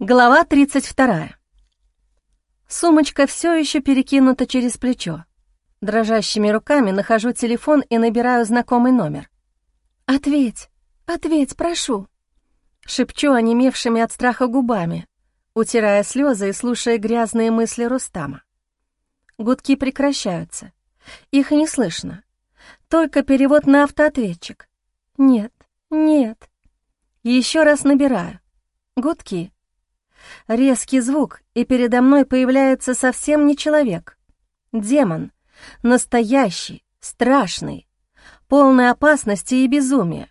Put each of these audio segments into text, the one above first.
Глава 32. Сумочка все еще перекинута через плечо. Дрожащими руками нахожу телефон и набираю знакомый номер. «Ответь, ответь, прошу!» Шепчу онемевшими от страха губами, утирая слезы и слушая грязные мысли Рустама. Гудки прекращаются. Их не слышно. Только перевод на автоответчик. «Нет, нет». Еще раз набираю. Гудки. Резкий звук, и передо мной появляется совсем не человек. Демон. Настоящий, страшный, полный опасности и безумия.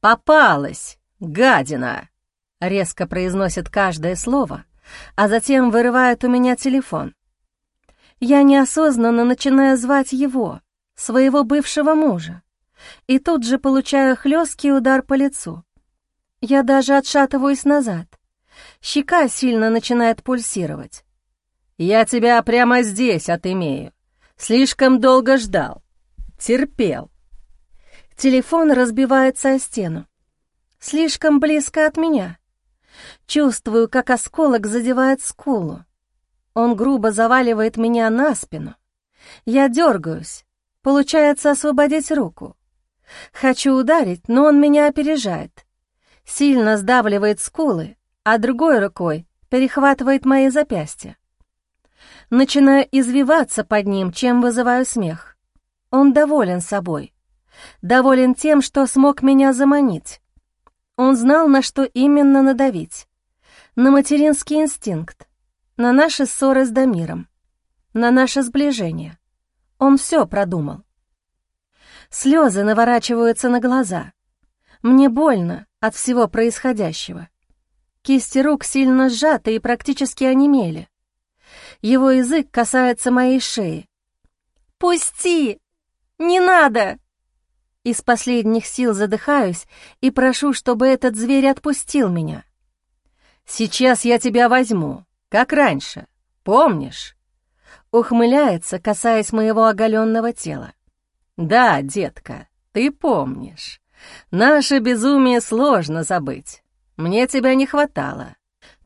«Попалась, гадина!» — резко произносит каждое слово, а затем вырывает у меня телефон. Я неосознанно начинаю звать его, своего бывшего мужа, и тут же получаю хлесткий удар по лицу. Я даже отшатываюсь назад. Щека сильно начинает пульсировать. «Я тебя прямо здесь отымею. Слишком долго ждал. Терпел». Телефон разбивается о стену. Слишком близко от меня. Чувствую, как осколок задевает скулу. Он грубо заваливает меня на спину. Я дергаюсь. Получается освободить руку. Хочу ударить, но он меня опережает. Сильно сдавливает скулы, а другой рукой перехватывает мои запястья. Начинаю извиваться под ним, чем вызываю смех. Он доволен собой. Доволен тем, что смог меня заманить. Он знал, на что именно надавить. На материнский инстинкт, на наши ссоры с Дамиром, на наше сближение. Он все продумал. Слезы наворачиваются на глаза. Мне больно от всего происходящего. Кисти рук сильно сжаты и практически онемели. Его язык касается моей шеи. «Пусти! Не надо!» Из последних сил задыхаюсь и прошу, чтобы этот зверь отпустил меня. «Сейчас я тебя возьму, как раньше, помнишь?» Ухмыляется, касаясь моего оголенного тела. «Да, детка, ты помнишь. Наше безумие сложно забыть. Мне тебя не хватало.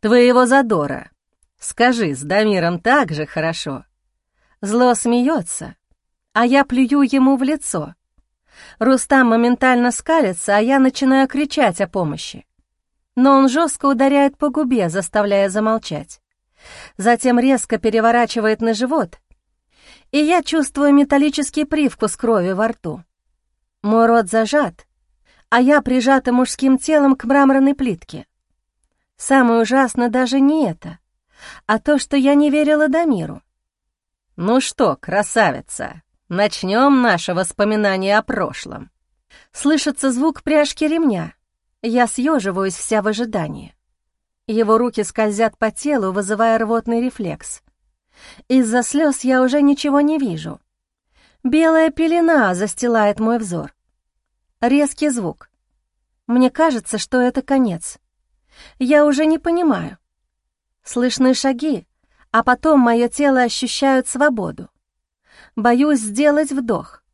Твоего задора. Скажи, с Дамиром так же хорошо. Зло смеется, а я плюю ему в лицо. Рустам моментально скалится, а я начинаю кричать о помощи. Но он жестко ударяет по губе, заставляя замолчать. Затем резко переворачивает на живот, и я чувствую металлический привкус крови во рту. Мой рот зажат, а я прижата мужским телом к мраморной плитке. Самое ужасное даже не это, а то, что я не верила Дамиру. «Ну что, красавица, начнем наше воспоминание о прошлом». Слышится звук пряжки ремня. Я съеживаюсь вся в ожидании. Его руки скользят по телу, вызывая рвотный рефлекс. Из-за слез я уже ничего не вижу. Белая пелена застилает мой взор. Резкий звук. Мне кажется, что это конец. Я уже не понимаю. Слышны шаги, а потом мое тело ощущает свободу. Боюсь сделать вдох.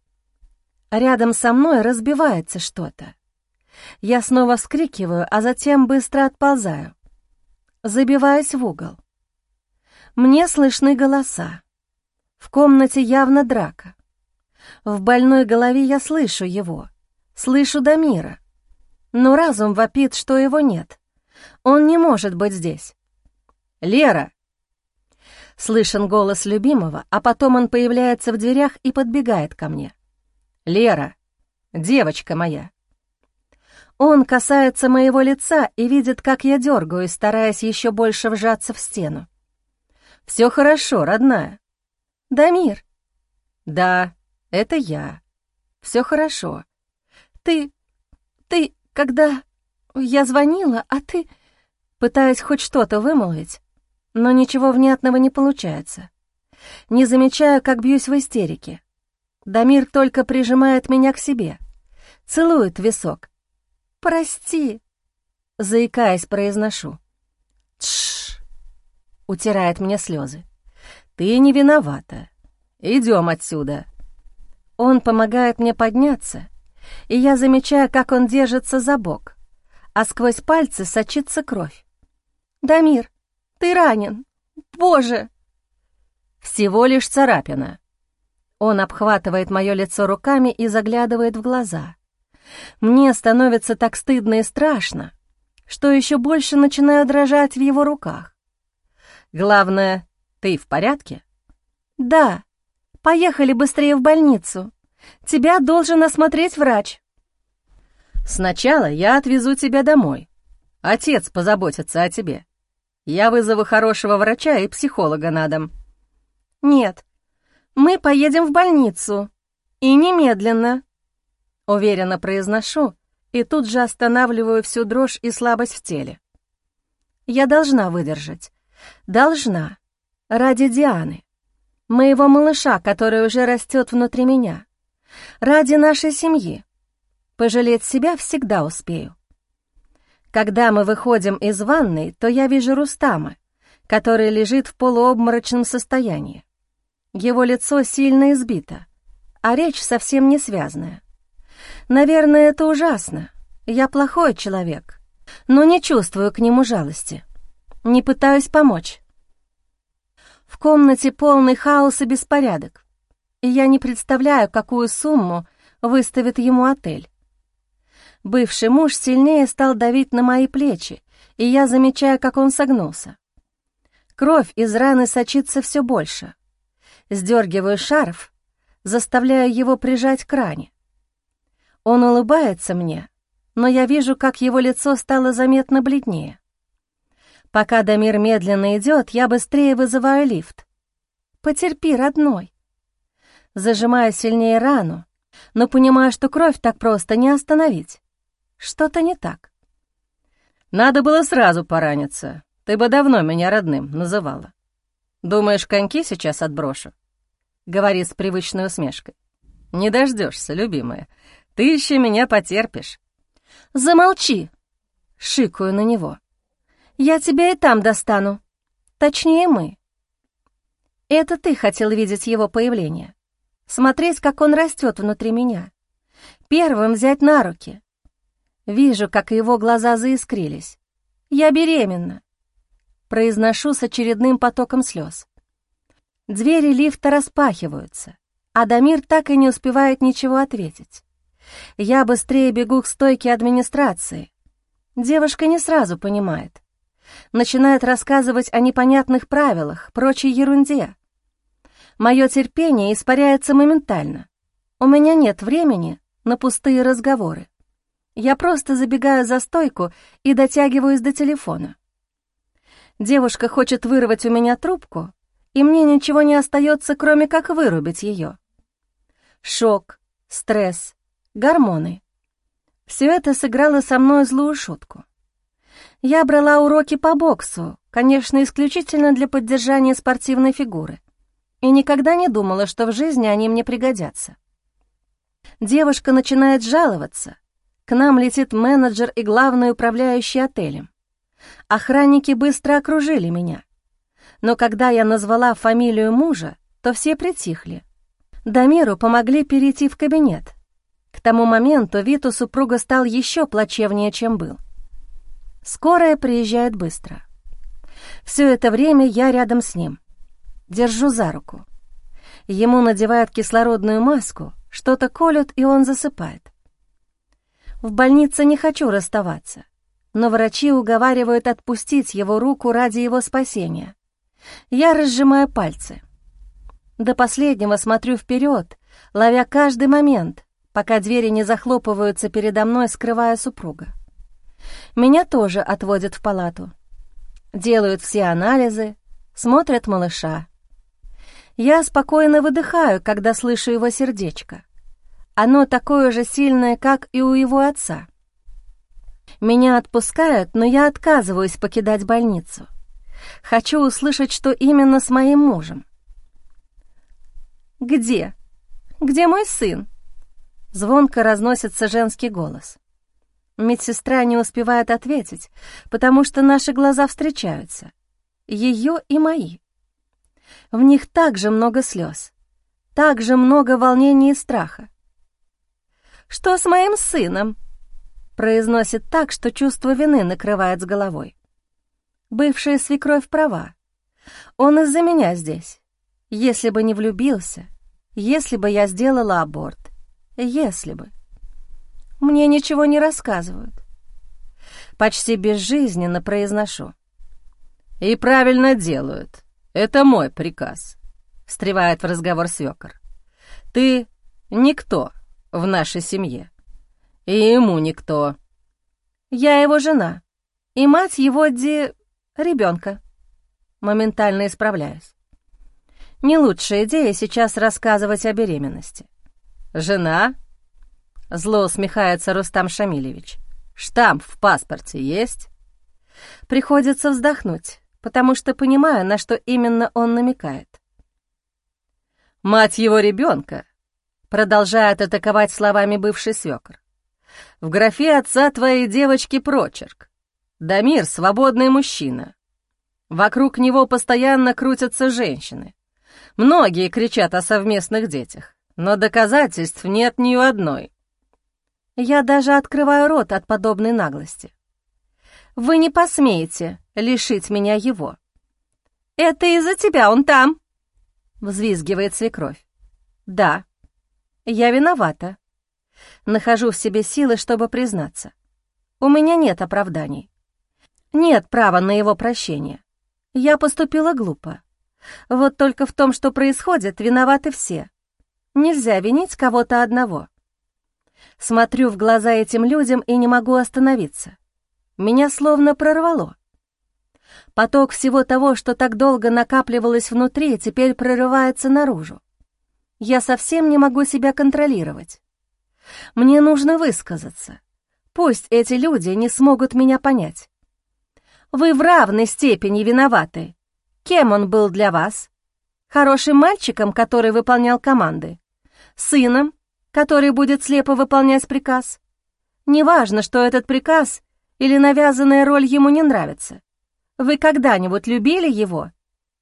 Рядом со мной разбивается что-то. Я снова вскрикиваю, а затем быстро отползаю. Забиваюсь в угол. Мне слышны голоса. В комнате явно драка. В больной голове я слышу его. Слышу Дамира. Но разум вопит, что его нет. Он не может быть здесь. «Лера!» Слышен голос любимого, а потом он появляется в дверях и подбегает ко мне. «Лера! Девочка моя!» Он касается моего лица и видит, как я дергаюсь, стараясь еще больше вжаться в стену. «Все хорошо, родная». «Дамир». «Да, это я. Все хорошо. Ты... ты... когда... я звонила, а ты...» Пытаясь хоть что-то вымолвить, но ничего внятного не получается. Не замечаю, как бьюсь в истерике. Дамир только прижимает меня к себе, целует висок. «Прости», — заикаясь, произношу. «Тш!» — утирает мне слезы. «Ты не виновата. Идем отсюда». Он помогает мне подняться, и я замечаю, как он держится за бок, а сквозь пальцы сочится кровь. «Дамир, ты ранен! Боже!» «Всего лишь царапина». Он обхватывает мое лицо руками и заглядывает в глаза. Мне становится так стыдно и страшно, что еще больше начинаю дрожать в его руках. «Главное, ты в порядке?» «Да. Поехали быстрее в больницу. Тебя должен осмотреть врач». «Сначала я отвезу тебя домой. Отец позаботится о тебе. Я вызову хорошего врача и психолога на дом». «Нет, мы поедем в больницу. И немедленно», — уверенно произношу, и тут же останавливаю всю дрожь и слабость в теле. Я должна выдержать. Должна. Ради Дианы. Моего малыша, который уже растет внутри меня. Ради нашей семьи. Пожалеть себя всегда успею. Когда мы выходим из ванной, то я вижу Рустама, который лежит в полуобморочном состоянии. Его лицо сильно избито, а речь совсем не связанная. Наверное, это ужасно. Я плохой человек, но не чувствую к нему жалости. Не пытаюсь помочь. В комнате полный хаос и беспорядок, я не представляю, какую сумму выставит ему отель. Бывший муж сильнее стал давить на мои плечи, и я замечаю, как он согнулся. Кровь из раны сочится все больше. Сдергиваю шарф, заставляю его прижать к ране. Он улыбается мне, но я вижу, как его лицо стало заметно бледнее. Пока Дамир медленно идет, я быстрее вызываю лифт. «Потерпи, родной». Зажимаю сильнее рану, но понимаю, что кровь так просто не остановить. Что-то не так. Надо было сразу пораниться. Ты бы давно меня родным называла. Думаешь, коньки сейчас отброшу? Говорит с привычной усмешкой. Не дождешься, любимая. Ты еще меня потерпишь. Замолчи! Шикаю на него. Я тебя и там достану. Точнее, мы. Это ты хотел видеть его появление. Смотреть, как он растет внутри меня. Первым взять на руки, Вижу, как его глаза заискрились. «Я беременна!» Произношу с очередным потоком слез. Двери лифта распахиваются, а Дамир так и не успевает ничего ответить. Я быстрее бегу к стойке администрации. Девушка не сразу понимает. Начинает рассказывать о непонятных правилах, прочей ерунде. Мое терпение испаряется моментально. У меня нет времени на пустые разговоры. Я просто забегаю за стойку и дотягиваюсь до телефона. Девушка хочет вырвать у меня трубку, и мне ничего не остается, кроме как вырубить ее. Шок, стресс, гормоны. Все это сыграло со мной злую шутку. Я брала уроки по боксу, конечно, исключительно для поддержания спортивной фигуры, и никогда не думала, что в жизни они мне пригодятся. Девушка начинает жаловаться, к нам летит менеджер и главный управляющий отелем. Охранники быстро окружили меня. Но когда я назвала фамилию мужа, то все притихли. Дамиру помогли перейти в кабинет. К тому моменту вид у супруга стал еще плачевнее, чем был. Скорая приезжает быстро. Все это время я рядом с ним. Держу за руку. Ему надевают кислородную маску, что-то колют, и он засыпает. В больнице не хочу расставаться, но врачи уговаривают отпустить его руку ради его спасения. Я разжимаю пальцы. До последнего смотрю вперед, ловя каждый момент, пока двери не захлопываются передо мной, скрывая супруга. Меня тоже отводят в палату. Делают все анализы, смотрят малыша. Я спокойно выдыхаю, когда слышу его сердечко. Оно такое же сильное, как и у его отца. Меня отпускают, но я отказываюсь покидать больницу. Хочу услышать, что именно с моим мужем. «Где? Где мой сын?» Звонко разносится женский голос. Медсестра не успевает ответить, потому что наши глаза встречаются. Ее и мои. В них также много слез, также много волнения и страха. «Что с моим сыном?» Произносит так, что чувство вины накрывает с головой. Бывшая свекровь права. Он из-за меня здесь. Если бы не влюбился, если бы я сделала аборт, если бы. Мне ничего не рассказывают. Почти безжизненно произношу. «И правильно делают. Это мой приказ», — встревает в разговор свекор. «Ты никто в нашей семье. И ему никто». «Я его жена и мать его ди... ребенка. Моментально исправляюсь. Не лучшая идея сейчас рассказывать о беременности. «Жена?» Зло усмехается Рустам Шамилевич. «Штамп в паспорте есть?» Приходится вздохнуть, потому что понимаю, на что именно он намекает. «Мать его ребенка», — продолжает атаковать словами бывший свекр. «В графе отца твоей девочки прочерк. Дамир — свободный мужчина. Вокруг него постоянно крутятся женщины. Многие кричат о совместных детях, но доказательств нет ни у одной. Я даже открываю рот от подобной наглости. Вы не посмеете лишить меня его. «Это из-за тебя он там!» — взвизгивает свекровь. «Да, я виновата. Нахожу в себе силы, чтобы признаться. У меня нет оправданий. Нет права на его прощение. Я поступила глупо. Вот только в том, что происходит, виноваты все. Нельзя винить кого-то одного. Смотрю в глаза этим людям и не могу остановиться. Меня словно прорвало. Поток всего того, что так долго накапливалось внутри, теперь прорывается наружу. Я совсем не могу себя контролировать. Мне нужно высказаться. Пусть эти люди не смогут меня понять. Вы в равной степени виноваты, Кем он был для вас? Хорошим мальчиком, который выполнял команды? Сыном, который будет слепо выполнять приказ? Неважно, что этот приказ или навязанная роль ему не нравится. Вы когда-нибудь любили его?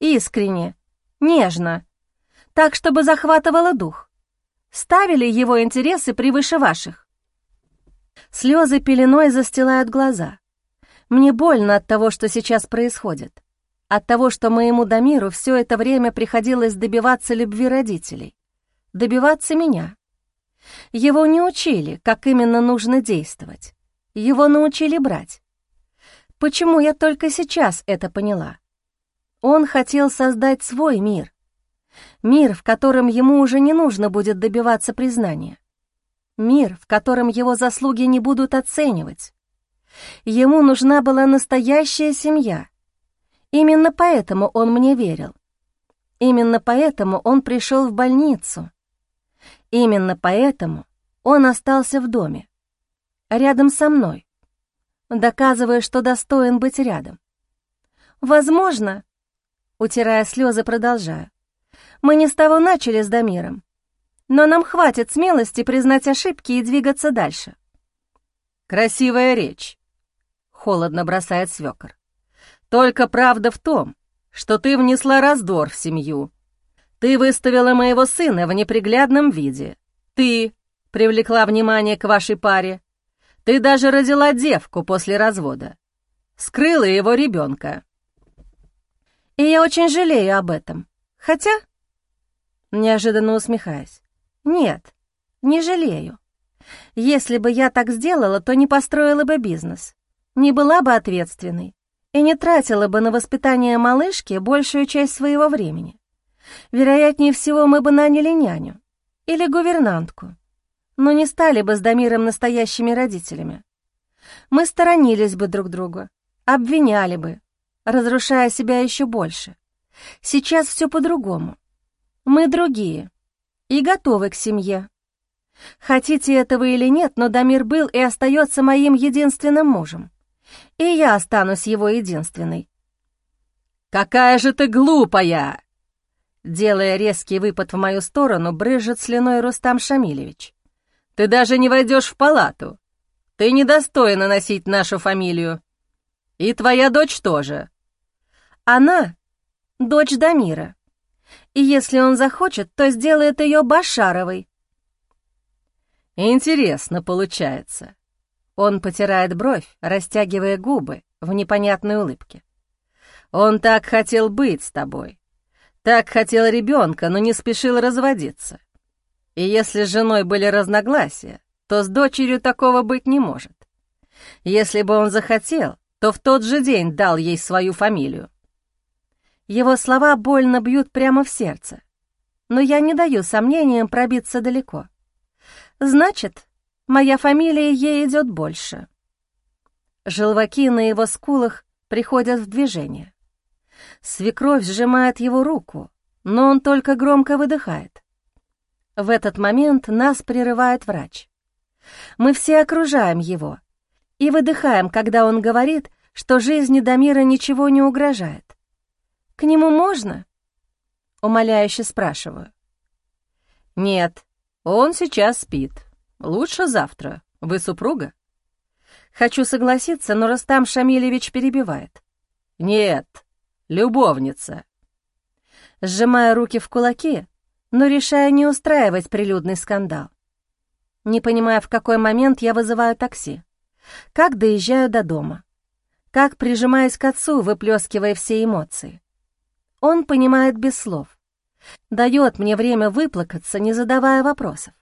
Искренне, нежно, так, чтобы захватывало дух. Ставили его интересы превыше ваших. Слезы пеленой застилают глаза. Мне больно от того, что сейчас происходит от того, что моему Дамиру все это время приходилось добиваться любви родителей, добиваться меня. Его не учили, как именно нужно действовать. Его научили брать. Почему я только сейчас это поняла? Он хотел создать свой мир. Мир, в котором ему уже не нужно будет добиваться признания. Мир, в котором его заслуги не будут оценивать. Ему нужна была настоящая семья, Именно поэтому он мне верил. Именно поэтому он пришел в больницу. Именно поэтому он остался в доме, рядом со мной, доказывая, что достоин быть рядом. Возможно, утирая слезы, продолжаю, мы не с того начали с Дамиром, но нам хватит смелости признать ошибки и двигаться дальше. «Красивая речь», — холодно бросает свекор. Только правда в том, что ты внесла раздор в семью. Ты выставила моего сына в неприглядном виде. Ты привлекла внимание к вашей паре. Ты даже родила девку после развода. Скрыла его ребенка. И я очень жалею об этом. Хотя... Неожиданно усмехаясь. Нет, не жалею. Если бы я так сделала, то не построила бы бизнес, не была бы ответственной, и не тратила бы на воспитание малышки большую часть своего времени. Вероятнее всего, мы бы наняли няню или гувернантку, но не стали бы с Дамиром настоящими родителями. Мы сторонились бы друг друга, обвиняли бы, разрушая себя еще больше. Сейчас все по-другому. Мы другие и готовы к семье. Хотите этого или нет, но Дамир был и остается моим единственным мужем и я останусь его единственной. «Какая же ты глупая!» Делая резкий выпад в мою сторону, брызжет слюной Рустам Шамилевич. «Ты даже не войдешь в палату. Ты недостойна носить нашу фамилию. И твоя дочь тоже». «Она — дочь Дамира. И если он захочет, то сделает ее Башаровой». «Интересно получается. Он потирает бровь, растягивая губы в непонятной улыбке. Он так хотел быть с тобой. Так хотел ребенка, но не спешил разводиться. И если с женой были разногласия, то с дочерью такого быть не может. Если бы он захотел, то в тот же день дал ей свою фамилию. Его слова больно бьют прямо в сердце, но я не даю сомнениям пробиться далеко. Значит, моя фамилия ей идет больше. Желваки на его скулах приходят в движение. Свекровь сжимает его руку, но он только громко выдыхает. В этот момент нас прерывает врач. Мы все окружаем его и выдыхаем, когда он говорит, что жизни Дамира ничего не угрожает. «К нему можно?» — умоляюще спрашиваю. «Нет, он сейчас спит. Лучше завтра. Вы супруга?» Хочу согласиться, но Рустам Шамилевич перебивает. «Нет, любовница». Сжимая руки в кулаки, но решая не устраивать прилюдный скандал. Не понимая, в какой момент я вызываю такси, как доезжаю до дома, как прижимаюсь к отцу, выплескивая все эмоции. Он понимает без слов, дает мне время выплакаться, не задавая вопросов.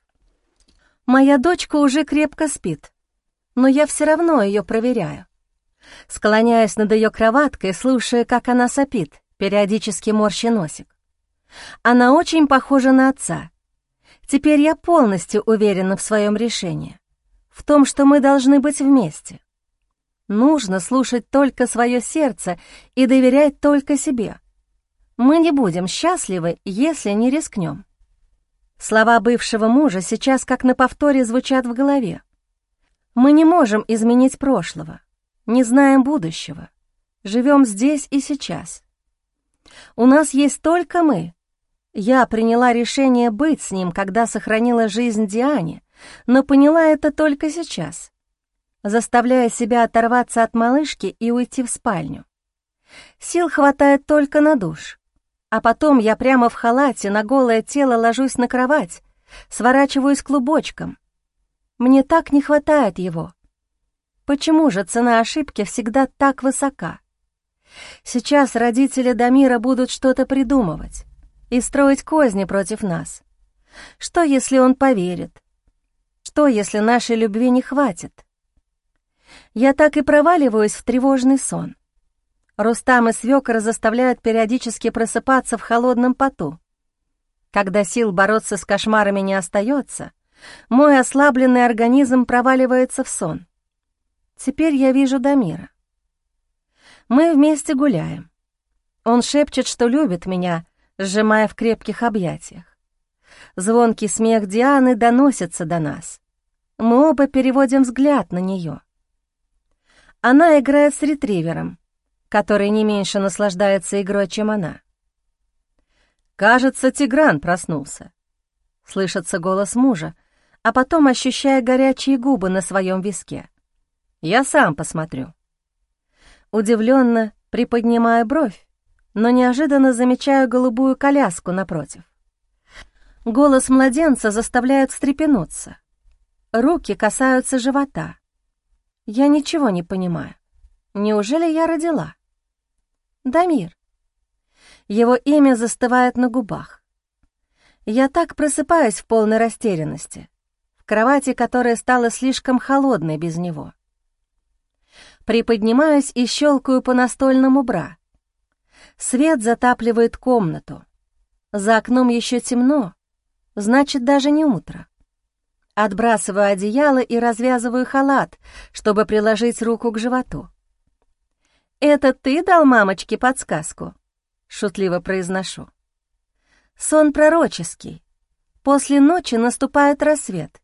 Моя дочка уже крепко спит, но я все равно ее проверяю. Склоняясь над ее кроваткой, слушая, как она сопит, периодически морща носик. Она очень похожа на отца. Теперь я полностью уверена в своем решении, в том, что мы должны быть вместе. Нужно слушать только свое сердце и доверять только себе. Мы не будем счастливы, если не рискнем. Слова бывшего мужа сейчас как на повторе звучат в голове. Мы не можем изменить прошлого, не знаем будущего, живем здесь и сейчас. У нас есть только мы, я приняла решение быть с ним, когда сохранила жизнь Диане, но поняла это только сейчас, заставляя себя оторваться от малышки и уйти в спальню. Сил хватает только на душ, а потом я прямо в халате на голое тело ложусь на кровать, сворачиваюсь клубочком. Мне так не хватает его. Почему же цена ошибки всегда так высока? Сейчас родители Дамира будут что-то придумывать и строить козни против нас. Что, если он поверит? Что, если нашей любви не хватит? Я так и проваливаюсь в тревожный сон. Рустам и свекор заставляют периодически просыпаться в холодном поту. Когда сил бороться с кошмарами не остается, мой ослабленный организм проваливается в сон. Теперь я вижу Дамира. Мы вместе гуляем. Он шепчет, что любит меня, сжимая в крепких объятиях. Звонкий смех Дианы доносится до нас. Мы оба переводим взгляд на нее. Она играет с ретривером, который не меньше наслаждается игрой, чем она. «Кажется, Тигран проснулся», — слышится голос мужа, а потом ощущая горячие губы на своем виске. «Я сам посмотрю». Удивленно приподнимая бровь, но неожиданно замечаю голубую коляску напротив. Голос младенца заставляет встрепенуться. Руки касаются живота. Я ничего не понимаю. Неужели я родила? Дамир. Его имя застывает на губах. Я так просыпаюсь в полной растерянности, в кровати, которая стала слишком холодной без него. Приподнимаюсь и щелкаю по настольному бра. Свет затапливает комнату. За окном еще темно, значит, даже не утро. Отбрасываю одеяло и развязываю халат, чтобы приложить руку к животу. «Это ты дал мамочке подсказку?» — шутливо произношу. «Сон пророческий. После ночи наступает рассвет.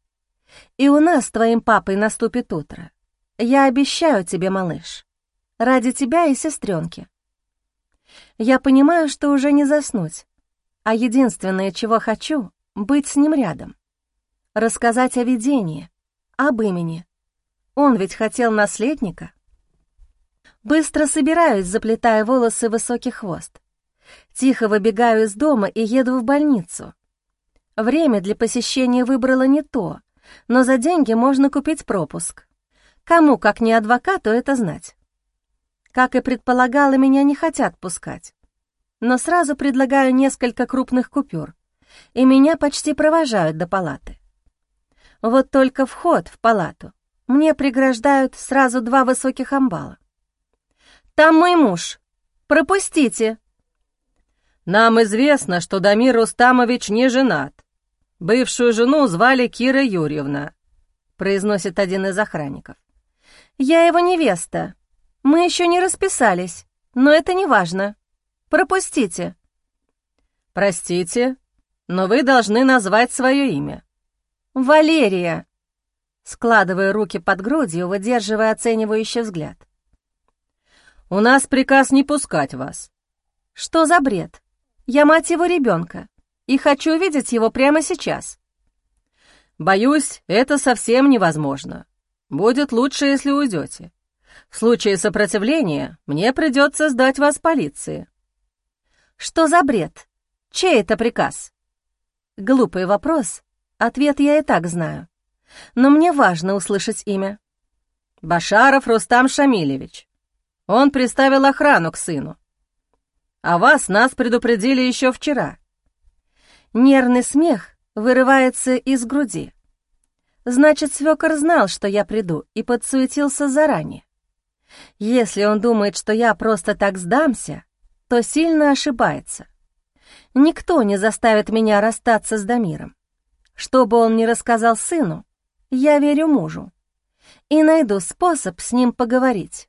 И у нас с твоим папой наступит утро. Я обещаю тебе, малыш. Ради тебя и сестренки. Я понимаю, что уже не заснуть, а единственное, чего хочу — быть с ним рядом. Рассказать о видении, об имени. Он ведь хотел наследника. Быстро собираюсь, заплетая волосы высокий хвост. Тихо выбегаю из дома и еду в больницу. Время для посещения выбрала не то, но за деньги можно купить пропуск. Кому, как не адвокату, это знать. Как и предполагала, меня не хотят пускать. Но сразу предлагаю несколько крупных купюр, и меня почти провожают до палаты. Вот только вход в палату мне преграждают сразу два высоких амбала. «Там мой муж! Пропустите!» «Нам известно, что Дамир Рустамович не женат. Бывшую жену звали Кира Юрьевна», — произносит один из охранников. «Я его невеста. Мы еще не расписались, но это не важно. Пропустите». «Простите, но вы должны назвать свое имя». «Валерия», складывая руки под грудью, выдерживая оценивающий взгляд. «У нас приказ не пускать вас». «Что за бред? Я мать его ребенка и хочу видеть его прямо сейчас». «Боюсь, это совсем невозможно. Будет лучше, если уйдете. В случае сопротивления мне придется сдать вас полиции». «Что за бред? Чей это приказ?» Глупый вопрос. Ответ я и так знаю. Но мне важно услышать имя. Башаров Рустам Шамилевич. Он приставил охрану к сыну. А вас нас предупредили еще вчера. Нервный смех вырывается из груди. Значит, свекор знал, что я приду, и подсуетился заранее. Если он думает, что я просто так сдамся, то сильно ошибается. Никто не заставит меня расстаться с Дамиром. Что бы он ни рассказал сыну, я верю мужу и найду способ с ним поговорить.